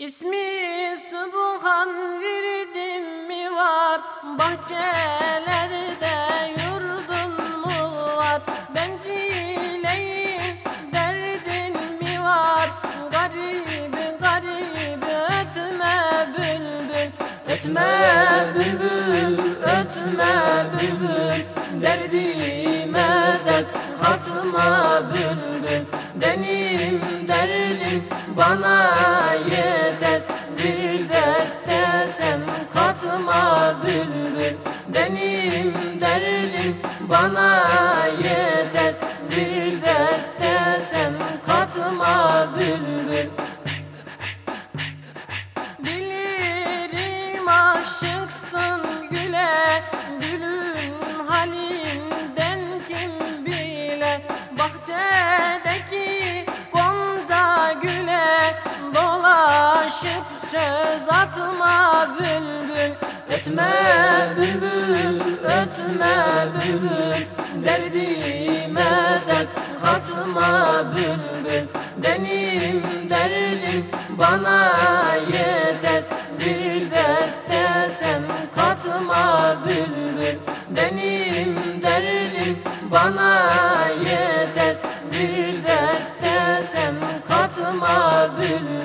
İsmi Subhan virdim mi var? Bahçelerde yurdun mu var? Bencileyim derdin mi var? Garip garip ötme bülbül Ötme bülbül ötme bülbül. Derdime dert katma bana yeter Bir dert desem katma bülbül Benim derdim. Bana yeter Bir dert desem katma bülbül. Bilirim aşıksın güle Gülün halinden kim bile Bahçedeki Dolaşıp söz atma bülbül Ötme bülbül, ötme bülbül. Derdime dert katma bülbül Benim derdim bana yeter. Bir dert desem katma bülbül Benim derdim bana yeter. Bir dert desem katma bülbül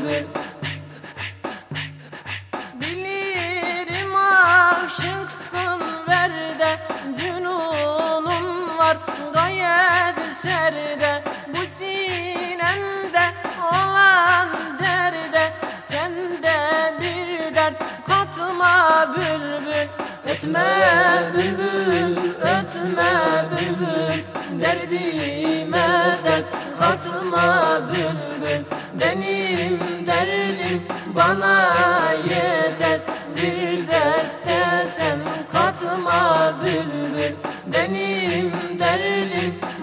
gayet serde Bu sinemde olan derde Sende bir dert. Katma bülbül Ötme bülbül, ötme bülbül. Derdime dert katma bülbül. Benim derdim bana yeter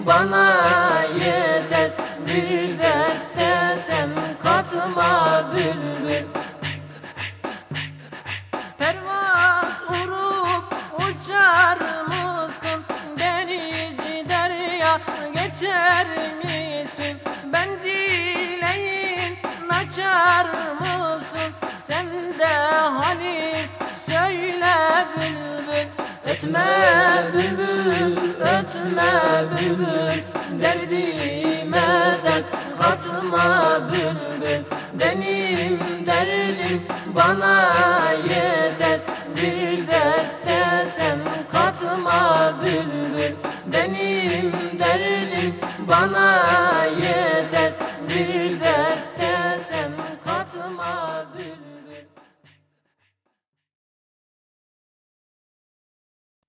bana yeter Bir dert desem katma bülbül Pervaz urup uçar? Deniz derya geçer misin? Bencileyin açar mısın? Sen de hani söyle bülbül Ötme bülbül, ötme bülbül Derdime dert. Katma bülbül Benim derdim bana yeter. Bir dert desem katma bülbül Benim derdim bana yeter. Bir dert desem katma bülbül